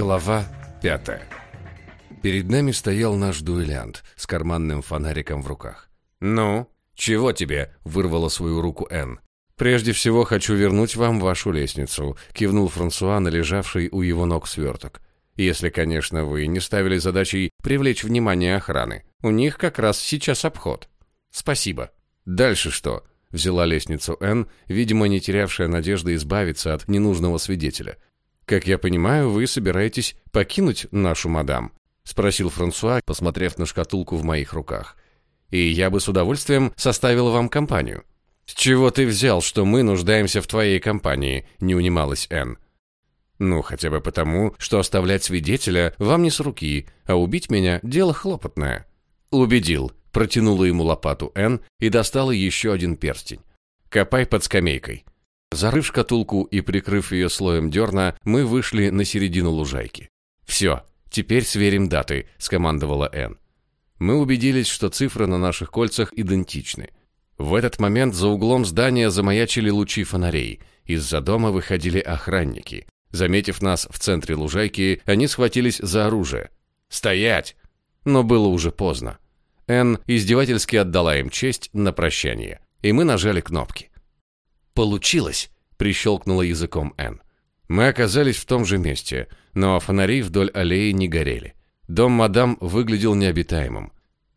Глава пятая. Перед нами стоял наш дуэлянт с карманным фонариком в руках. «Ну, чего тебе?» — вырвала свою руку Энн. «Прежде всего хочу вернуть вам вашу лестницу», — кивнул Франсуа на лежавший у его ног сверток. «Если, конечно, вы не ставили задачей привлечь внимание охраны. У них как раз сейчас обход». «Спасибо». «Дальше что?» — взяла лестницу Энн, видимо, не терявшая надежды избавиться от ненужного свидетеля. «Как я понимаю, вы собираетесь покинуть нашу мадам?» — спросил Франсуа, посмотрев на шкатулку в моих руках. «И я бы с удовольствием составил вам компанию». «С чего ты взял, что мы нуждаемся в твоей компании?» — не унималась Энн. «Ну, хотя бы потому, что оставлять свидетеля вам не с руки, а убить меня — дело хлопотное». «Убедил», — протянула ему лопату Энн и достала еще один перстень. «Копай под скамейкой». Зарыв шкатулку и прикрыв ее слоем дерна, мы вышли на середину лужайки. «Все, теперь сверим даты», — скомандовала Энн. Мы убедились, что цифры на наших кольцах идентичны. В этот момент за углом здания замаячили лучи фонарей. Из-за дома выходили охранники. Заметив нас в центре лужайки, они схватились за оружие. «Стоять!» Но было уже поздно. Энн издевательски отдала им честь на прощание, и мы нажали кнопки. «Получилось!» — прищелкнула языком Энн. Мы оказались в том же месте, но фонари вдоль аллеи не горели. Дом мадам выглядел необитаемым.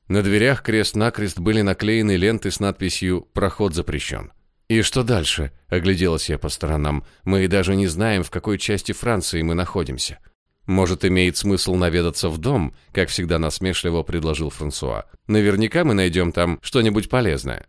На дверях крест-накрест были наклеены ленты с надписью «Проход запрещен». «И что дальше?» — огляделась я по сторонам. «Мы даже не знаем, в какой части Франции мы находимся». «Может, имеет смысл наведаться в дом?» — как всегда насмешливо предложил Франсуа. «Наверняка мы найдем там что-нибудь полезное».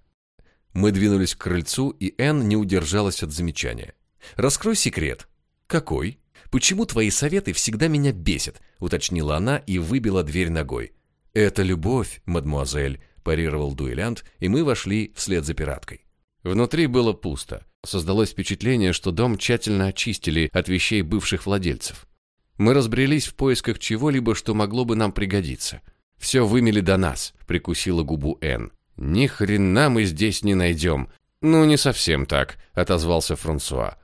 Мы двинулись к крыльцу, и Энн не удержалась от замечания. «Раскрой секрет». «Какой?» «Почему твои советы всегда меня бесят?» — уточнила она и выбила дверь ногой. «Это любовь, мадмуазель», — парировал дуэлянт, и мы вошли вслед за пираткой. Внутри было пусто. Создалось впечатление, что дом тщательно очистили от вещей бывших владельцев. Мы разбрелись в поисках чего-либо, что могло бы нам пригодиться. «Все вымели до нас», — прикусила губу Энн. «Ни хрена мы здесь не найдем». «Ну, не совсем так», — отозвался Франсуа.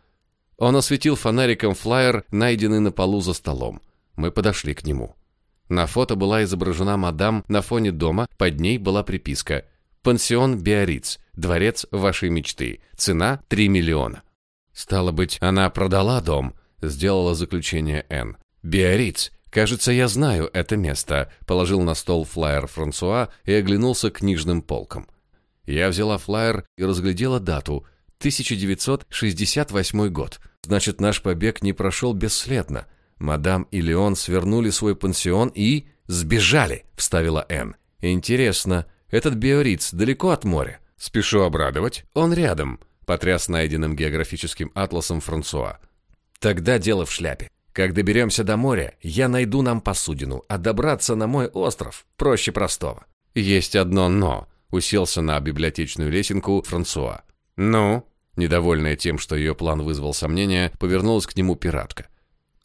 Он осветил фонариком флаер, найденный на полу за столом. Мы подошли к нему. На фото была изображена мадам на фоне дома, под ней была приписка «Пансион Биориц, дворец вашей мечты, цена 3 миллиона». «Стало быть, она продала дом», — сделала заключение Н. «Биориц, кажется, я знаю это место», — положил на стол флаер Франсуа и оглянулся к книжным полкам. Я взяла флаер и разглядела дату — 1968 год. Значит, наш побег не прошел бесследно. Мадам и Леон свернули свой пансион и... «Сбежали!» — вставила Энн. «Интересно, этот Биориц далеко от моря?» «Спешу обрадовать. Он рядом», — потряс найденным географическим атласом Франсуа. «Тогда дело в шляпе. Как доберемся до моря, я найду нам посудину, а добраться на мой остров проще простого». «Есть одно «но», — уселся на библиотечную лесенку Франсуа. «Ну?» Недовольная тем, что ее план вызвал сомнения, повернулась к нему пиратка.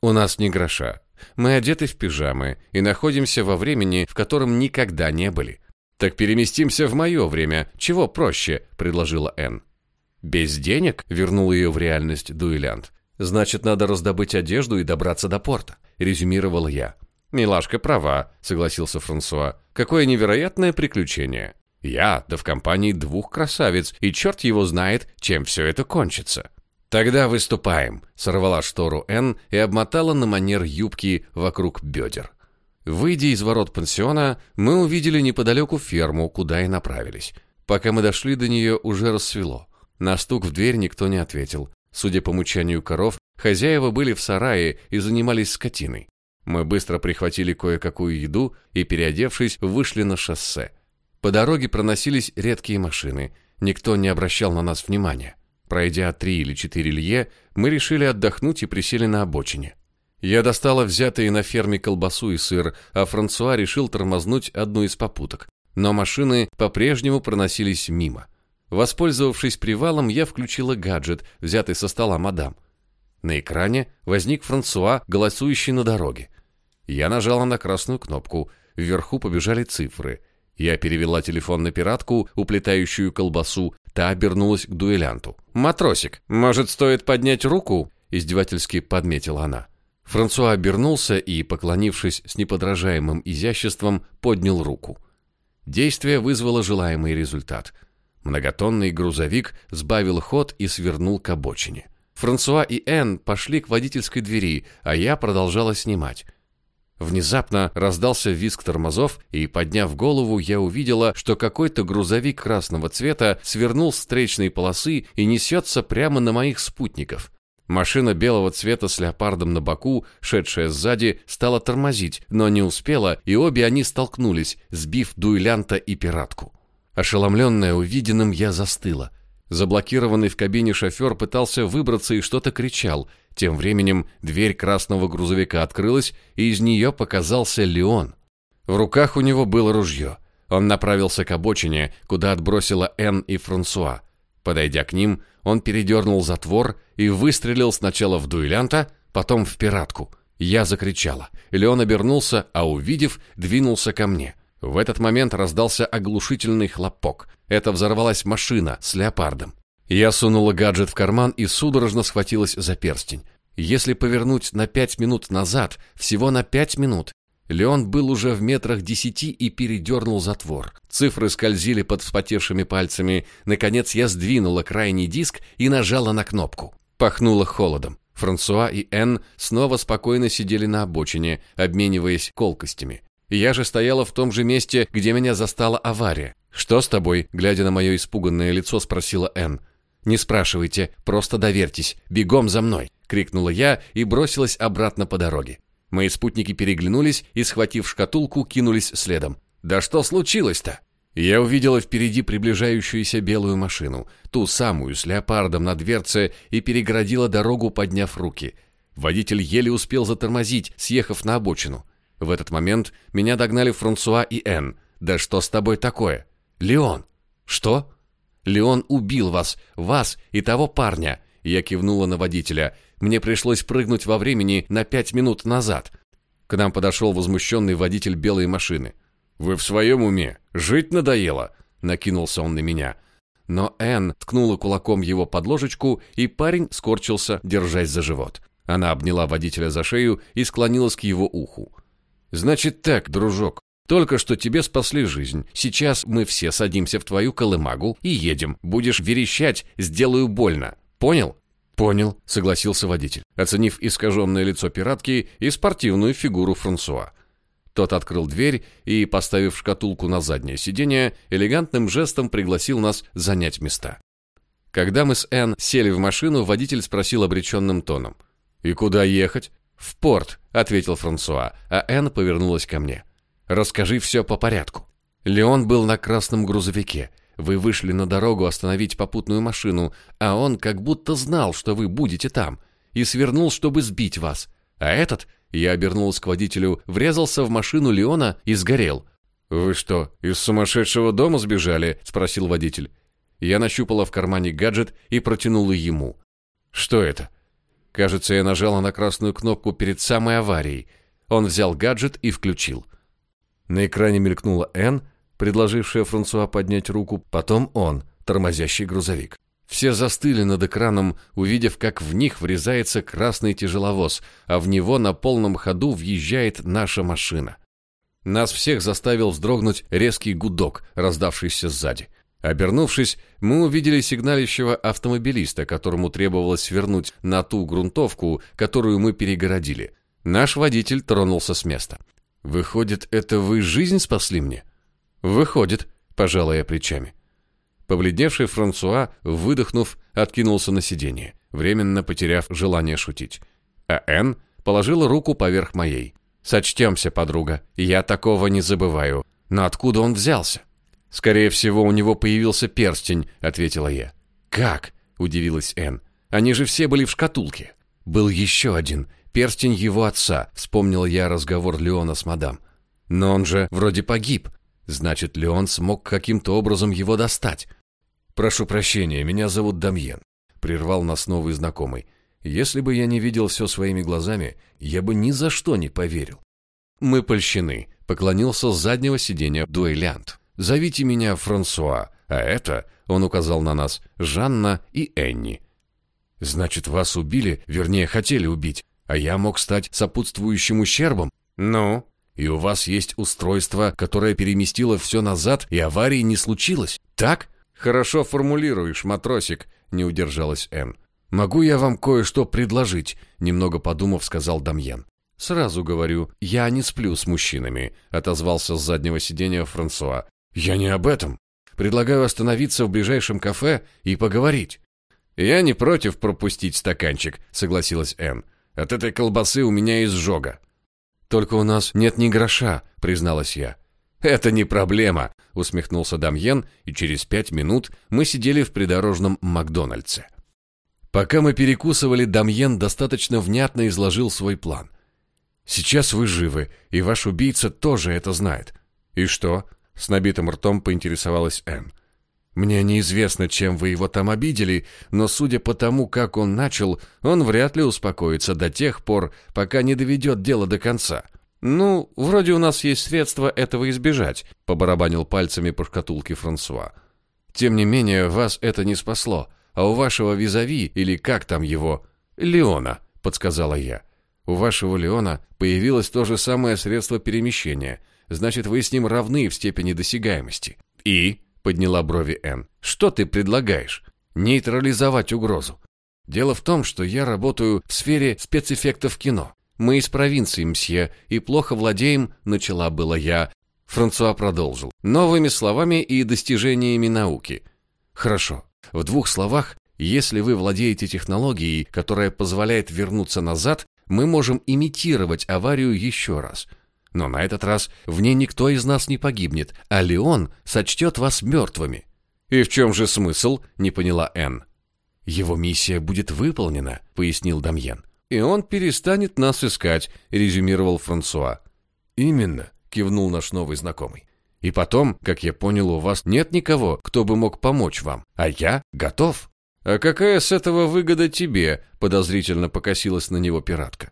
«У нас не гроша. Мы одеты в пижамы и находимся во времени, в котором никогда не были. Так переместимся в мое время. Чего проще?» – предложила Энн. «Без денег?» – вернул ее в реальность дуэлянт. «Значит, надо раздобыть одежду и добраться до порта», – резюмировал я. «Милашка права», — согласился Франсуа. «Какое невероятное приключение. Я, да в компании двух красавиц, и черт его знает, чем все это кончится. «Тогда выступаем», — сорвала штору Н и обмотала на манер юбки вокруг бедер. Выйдя из ворот пансиона, мы увидели неподалеку ферму, куда и направились. Пока мы дошли до нее, уже рассвело. На стук в дверь никто не ответил. Судя по мучанию коров, хозяева были в сарае и занимались скотиной. Мы быстро прихватили кое-какую еду и, переодевшись, вышли на шоссе. По дороге проносились редкие машины. Никто не обращал на нас внимания. Пройдя три или четыре лье, мы решили отдохнуть и присели на обочине. Я достала взятые на ферме колбасу и сыр, а Франсуа решил тормознуть одну из попуток. Но машины по-прежнему проносились мимо. Воспользовавшись привалом, я включила гаджет, взятый со стола мадам. На экране возник Франсуа, голосующий на дороге. Я нажала на красную кнопку. Вверху побежали цифры — я перевела телефон на пиратку, уплетающую колбасу, та обернулась к дуэлянту. «Матросик, может, стоит поднять руку?» – издевательски подметила она. Франсуа обернулся и, поклонившись с неподражаемым изяществом, поднял руку. Действие вызвало желаемый результат. Многотонный грузовик сбавил ход и свернул к обочине. Франсуа и Энн пошли к водительской двери, а я продолжала снимать. Внезапно раздался визг тормозов, и, подняв голову, я увидела, что какой-то грузовик красного цвета свернул с встречной полосы и несется прямо на моих спутников. Машина белого цвета с леопардом на боку, шедшая сзади, стала тормозить, но не успела, и обе они столкнулись, сбив дуэлянта и пиратку. Ошеломленная увиденным, я застыла. Заблокированный в кабине шофер пытался выбраться и что-то кричал. Тем временем дверь красного грузовика открылась, и из нее показался Леон. В руках у него было ружье. Он направился к обочине, куда отбросила Энн и Франсуа. Подойдя к ним, он передернул затвор и выстрелил сначала в дуэлянта, потом в пиратку. Я закричала. Леон обернулся, а увидев, двинулся ко мне. В этот момент раздался оглушительный хлопок. Это взорвалась машина с леопардом. Я сунула гаджет в карман и судорожно схватилась за перстень. Если повернуть на пять минут назад, всего на пять минут, Леон был уже в метрах десяти и передернул затвор. Цифры скользили под вспотевшими пальцами. Наконец я сдвинула крайний диск и нажала на кнопку. Пахнуло холодом. Франсуа и Энн снова спокойно сидели на обочине, обмениваясь колкостями. Я же стояла в том же месте, где меня застала авария. «Что с тобой?» – глядя на мое испуганное лицо, спросила Энн. «Не спрашивайте, просто доверьтесь. Бегом за мной!» – крикнула я и бросилась обратно по дороге. Мои спутники переглянулись и, схватив шкатулку, кинулись следом. «Да что случилось-то?» Я увидела впереди приближающуюся белую машину, ту самую с леопардом на дверце, и перегородила дорогу, подняв руки. Водитель еле успел затормозить, съехав на обочину. В этот момент меня догнали Франсуа и Энн. «Да что с тобой такое?» «Леон!» «Что?» «Леон убил вас, вас и того парня!» Я кивнула на водителя. Мне пришлось прыгнуть во времени на пять минут назад. К нам подошел возмущенный водитель белой машины. «Вы в своем уме? Жить надоело?» Накинулся он на меня. Но Энн ткнула кулаком его под ложечку, и парень скорчился, держась за живот. Она обняла водителя за шею и склонилась к его уху. «Значит так, дружок, только что тебе спасли жизнь. Сейчас мы все садимся в твою колымагу и едем. Будешь верещать, сделаю больно. Понял?» «Понял», — согласился водитель, оценив искаженное лицо пиратки и спортивную фигуру Франсуа. Тот открыл дверь и, поставив шкатулку на заднее сиденье, элегантным жестом пригласил нас занять места. Когда мы с Энн сели в машину, водитель спросил обреченным тоном. «И куда ехать?» «В порт», — ответил Франсуа, а Энн повернулась ко мне. «Расскажи все по порядку». Леон был на красном грузовике — вы вышли на дорогу остановить попутную машину, а он как будто знал, что вы будете там, и свернул, чтобы сбить вас. А этот, я обернулся к водителю, врезался в машину Леона и сгорел. «Вы что, из сумасшедшего дома сбежали?» – спросил водитель. Я нащупала в кармане гаджет и протянула ему. «Что это?» Кажется, я нажала на красную кнопку перед самой аварией. Он взял гаджет и включил. На экране мелькнула «Н», предложившая Франсуа поднять руку, потом он, тормозящий грузовик. Все застыли над экраном, увидев, как в них врезается красный тяжеловоз, а в него на полном ходу въезжает наша машина. Нас всех заставил вздрогнуть резкий гудок, раздавшийся сзади. Обернувшись, мы увидели сигналищего автомобилиста, которому требовалось свернуть на ту грунтовку, которую мы перегородили. Наш водитель тронулся с места. «Выходит, это вы жизнь спасли мне?» «Выходит», — пожала я плечами. Побледневший Франсуа, выдохнув, откинулся на сиденье, временно потеряв желание шутить. А Энн положила руку поверх моей. «Сочтемся, подруга, я такого не забываю. Но откуда он взялся?» «Скорее всего, у него появился перстень», — ответила я. «Как?» — удивилась Энн. «Они же все были в шкатулке». «Был еще один, перстень его отца», — вспомнил я разговор Леона с мадам. «Но он же вроде погиб. Значит ли он смог каким-то образом его достать? «Прошу прощения, меня зовут Дамьен», — прервал нас новый знакомый. «Если бы я не видел все своими глазами, я бы ни за что не поверил». «Мы польщены», — поклонился с заднего сиденья дуэлянт. «Зовите меня Франсуа, а это, — он указал на нас, — Жанна и Энни». «Значит, вас убили, вернее, хотели убить. а я мог стать сопутствующим ущербом. Ну, и у вас есть устройство, которое переместило все назад, и аварии не случилось, так? Хорошо формулируешь, матросик, не удержалась Энн. Могу я вам кое-что предложить, немного подумав, сказал Дамьен. Сразу говорю, я не сплю с мужчинами, отозвался с заднего сиденья Франсуа. Я не об этом. Предлагаю остановиться в ближайшем кафе и поговорить. Я не против пропустить стаканчик, согласилась Энн. От этой колбасы у меня изжога. Только у нас нет ни гроша, призналась я. Это не проблема, усмехнулся Дамьен, и через пять минут мы сидели в придорожном Макдональдсе. Пока мы перекусывали, Дамьен достаточно внятно изложил свой план. Сейчас вы живы, и ваш убийца тоже это знает. И что? С набитым ртом поинтересовалась Энн. Мне неизвестно, чем вы его там обидели, но судя по тому, как он начал, он вряд ли успокоится до тех пор, пока не доведет дело до конца. Ну, вроде у нас есть средства этого избежать, побарабанил пальцами по шкатулке Франсуа. Тем не менее, вас это не спасло, а у вашего визави или как там его, Леона, подсказала я. У вашего Леона появилось то же самое средство перемещения. Значит, вы с ним равны в степени досягаемости. И подняла брови Н. Что ты предлагаешь? Нейтрализовать угрозу. Дело в том, что я работаю в сфере спецэффектов кино. Мы из провинции, мсье, и плохо владеем, начала было я. Франсуа продолжил. Новыми словами и достижениями науки. Хорошо. В двух словах, если вы владеете технологией, которая позволяет вернуться назад, мы можем имитировать аварию еще раз – но на этот раз в ней никто из нас не погибнет, а Леон сочтет вас мертвыми. И в чем же смысл? Не поняла Энн. Его миссия будет выполнена, пояснил Дамьен. И он перестанет нас искать, резюмировал Франсуа. Именно, кивнул наш новый знакомый. И потом, как я понял, у вас нет никого, кто бы мог помочь вам, а я готов. А какая с этого выгода тебе? подозрительно покосилась на него пиратка.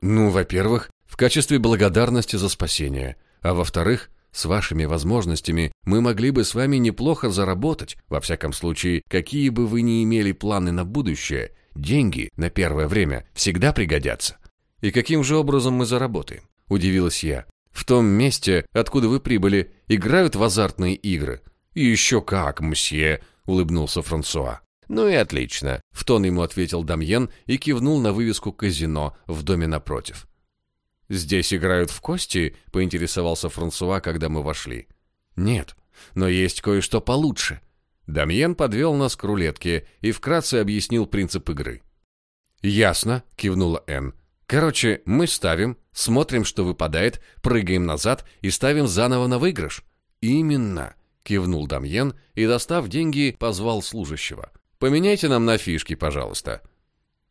Ну, во-первых, в качестве благодарности за спасение, а во-вторых, с вашими возможностями мы могли бы с вами неплохо заработать. Во всяком случае, какие бы вы ни имели планы на будущее, деньги на первое время всегда пригодятся. И каким же образом мы заработаем? Удивилась я. В том месте, откуда вы прибыли, играют в азартные игры. И еще как, мсье, улыбнулся Франсуа. Ну и отлично, в тон ему ответил Дамьен и кивнул на вывеску казино в доме напротив. «Здесь играют в кости?» — поинтересовался Франсуа, когда мы вошли. «Нет, но есть кое-что получше». Дамьен подвел нас к рулетке и вкратце объяснил принцип игры. «Ясно», — кивнула Энн. «Короче, мы ставим, смотрим, что выпадает, прыгаем назад и ставим заново на выигрыш». «Именно», — кивнул Дамьен и, достав деньги, позвал служащего. «Поменяйте нам на фишки, пожалуйста».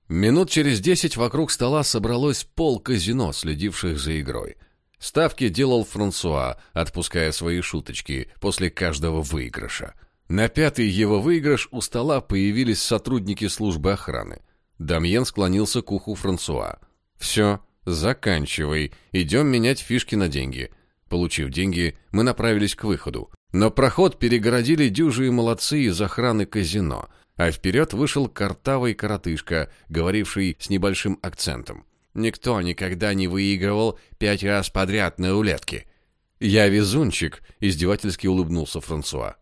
Минут через десять вокруг стола собралось пол казино, следивших за игрой. Ставки делал Франсуа, отпуская свои шуточки после каждого выигрыша. На пятый его выигрыш у стола появились сотрудники службы охраны. Дамьен склонился к уху Франсуа. «Все, заканчивай, идем менять фишки на деньги». Получив деньги, мы направились к выходу. Но проход перегородили дюжи и молодцы из охраны казино, а вперед вышел картавый коротышка, говоривший с небольшим акцентом. «Никто никогда не выигрывал пять раз подряд на рулетке». «Я везунчик», — издевательски улыбнулся Франсуа.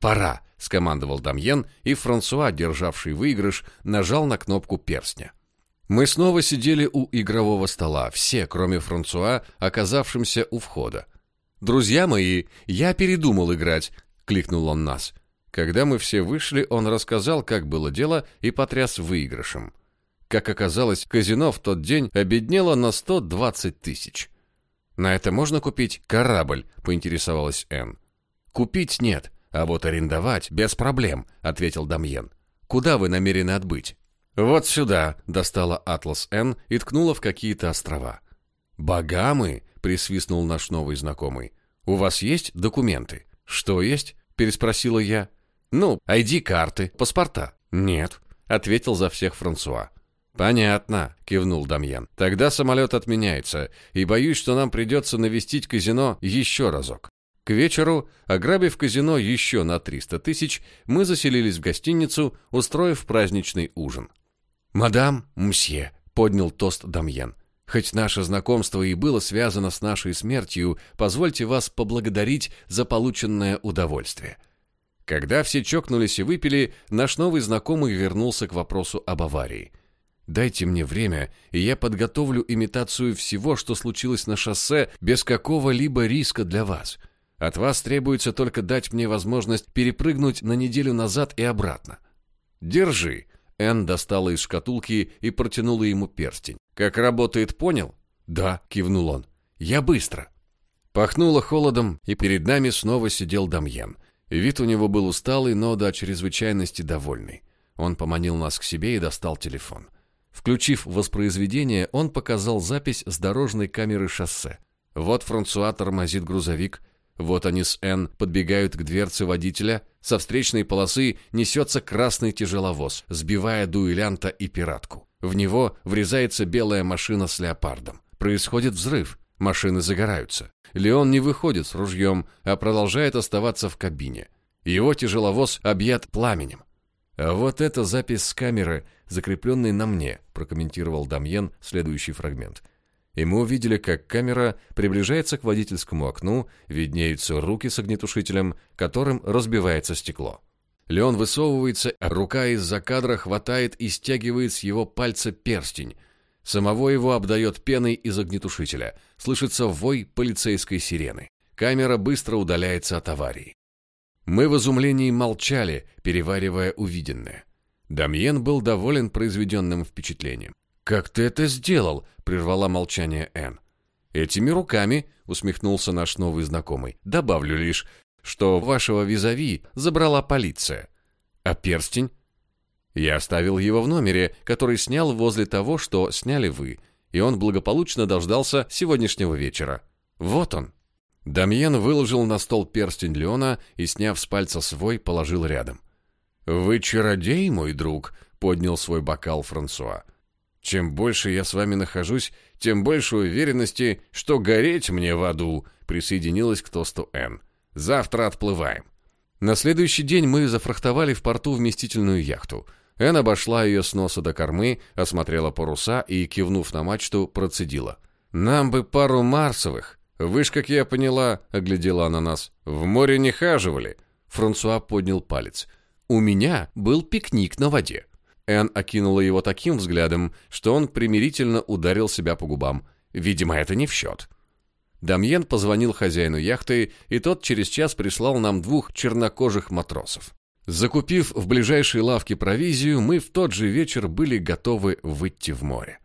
«Пора», — скомандовал Дамьен, и Франсуа, державший выигрыш, нажал на кнопку перстня. Мы снова сидели у игрового стола, все, кроме Франсуа, оказавшимся у входа. «Друзья мои, я передумал играть», — кликнул он нас. Когда мы все вышли, он рассказал, как было дело, и потряс выигрышем. Как оказалось, казино в тот день обеднело на 120 тысяч. «На это можно купить корабль?» — поинтересовалась Энн. «Купить нет, а вот арендовать без проблем», — ответил Дамьен. «Куда вы намерены отбыть?» «Вот сюда», — достала Атлас Н и ткнула в какие-то острова. «Багамы?» — присвистнул наш новый знакомый. «У вас есть документы?» «Что есть?» — переспросила я. «Ну, ID-карты, паспорта». «Нет», — ответил за всех Франсуа. «Понятно», — кивнул Дамьян. «Тогда самолет отменяется, и боюсь, что нам придется навестить казино еще разок». К вечеру, ограбив казино еще на 300 тысяч, мы заселились в гостиницу, устроив праздничный ужин. «Мадам, мсье, поднял тост Дамьен. Хоть наше знакомство и было связано с нашей смертью, позвольте вас поблагодарить за полученное удовольствие. Когда все чокнулись и выпили, наш новый знакомый вернулся к вопросу об аварии. Дайте мне время, и я подготовлю имитацию всего, что случилось на шоссе, без какого-либо риска для вас. От вас требуется только дать мне возможность перепрыгнуть на неделю назад и обратно. Держи. Энн достала из шкатулки и протянула ему перстень. Как работает, понял? Да, кивнул он. Я быстро. Пахнуло холодом, и перед нами снова сидел Дамьен. Вид у него был усталый, но до чрезвычайности довольный. Он поманил нас к себе и достал телефон. Включив воспроизведение, он показал запись с дорожной камеры шоссе. Вот Франсуа тормозит грузовик, вот они с Н подбегают к дверце водителя, со встречной полосы несется красный тяжеловоз, сбивая дуэлянта и пиратку. В него врезается белая машина с леопардом. Происходит взрыв, машины загораются. Леон не выходит с ружьем, а продолжает оставаться в кабине. Его тяжеловоз объят пламенем. А вот эта запись с камеры, закрепленной на мне, прокомментировал Дамьен следующий фрагмент – и мы увидели, как камера приближается к водительскому окну, виднеются руки с огнетушителем, которым разбивается стекло. Леон высовывается, рука из-за кадра хватает и стягивает с его пальца перстень. Самого его обдает пеной из огнетушителя. Слышится вой полицейской сирены. Камера быстро удаляется от аварии. Мы в изумлении молчали, переваривая увиденное. Дамьен был доволен произведенным впечатлением. «Как ты это сделал?» — прервала молчание Энн. «Этими руками», — усмехнулся наш новый знакомый. «Добавлю лишь, что вашего визави забрала полиция. А перстень?» «Я оставил его в номере, который снял возле того, что сняли вы, и он благополучно дождался сегодняшнего вечера. Вот он». Дамьен выложил на стол перстень Леона и, сняв с пальца свой, положил рядом. «Вы чародей, мой друг», — поднял свой бокал Франсуа. Чем больше я с вами нахожусь, тем больше уверенности, что гореть мне в аду, присоединилась к тосту Н. Завтра отплываем. На следующий день мы зафрахтовали в порту вместительную яхту. Эн обошла ее с носа до кормы, осмотрела паруса и, кивнув на мачту, процедила. «Нам бы пару марсовых. Вы ж, как я поняла, — оглядела она нас, — в море не хаживали». Франсуа поднял палец. «У меня был пикник на воде. Энн окинула его таким взглядом, что он примирительно ударил себя по губам. Видимо, это не в счет. Дамьен позвонил хозяину яхты, и тот через час прислал нам двух чернокожих матросов. Закупив в ближайшей лавке провизию, мы в тот же вечер были готовы выйти в море.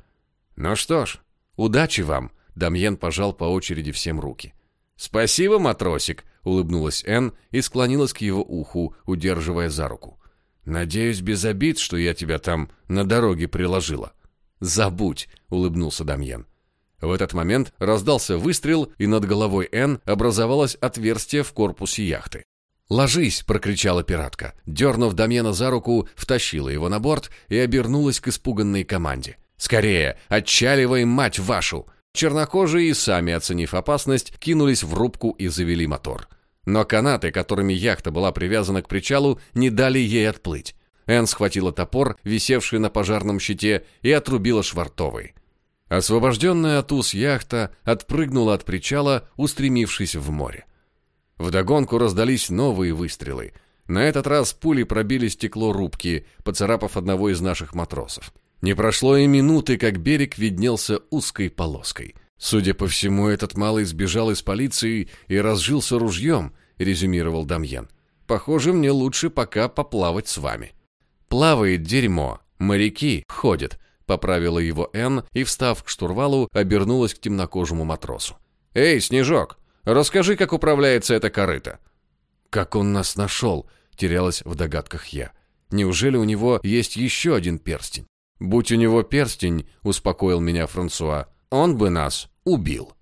«Ну что ж, удачи вам!» — Дамьен пожал по очереди всем руки. «Спасибо, матросик!» — улыбнулась Энн и склонилась к его уху, удерживая за руку. Надеюсь, без обид, что я тебя там на дороге приложила. Забудь, улыбнулся Дамьен. В этот момент раздался выстрел, и над головой Н образовалось отверстие в корпусе яхты. «Ложись!» — прокричала пиратка. Дернув Дамьена за руку, втащила его на борт и обернулась к испуганной команде. «Скорее! Отчаливаем, мать вашу!» Чернокожие, сами оценив опасность, кинулись в рубку и завели мотор. Но канаты, которыми яхта была привязана к причалу, не дали ей отплыть. Энн схватила топор, висевший на пожарном щите, и отрубила швартовый. Освобожденная от уз яхта отпрыгнула от причала, устремившись в море. Вдогонку раздались новые выстрелы. На этот раз пули пробили стекло рубки, поцарапав одного из наших матросов. Не прошло и минуты, как берег виднелся узкой полоской. Судя по всему, этот малый сбежал из полиции и разжился ружьем, резюмировал Дамьен. Похоже, мне лучше пока поплавать с вами. Плавает дерьмо, моряки ходят, поправила его Н и, встав к штурвалу, обернулась к темнокожему матросу. Эй, Снежок, расскажи, как управляется эта корыта. Как он нас нашел? терялась в догадках я. Неужели у него есть еще один перстень? Будь у него перстень, успокоил меня Франсуа, он бы нас убил.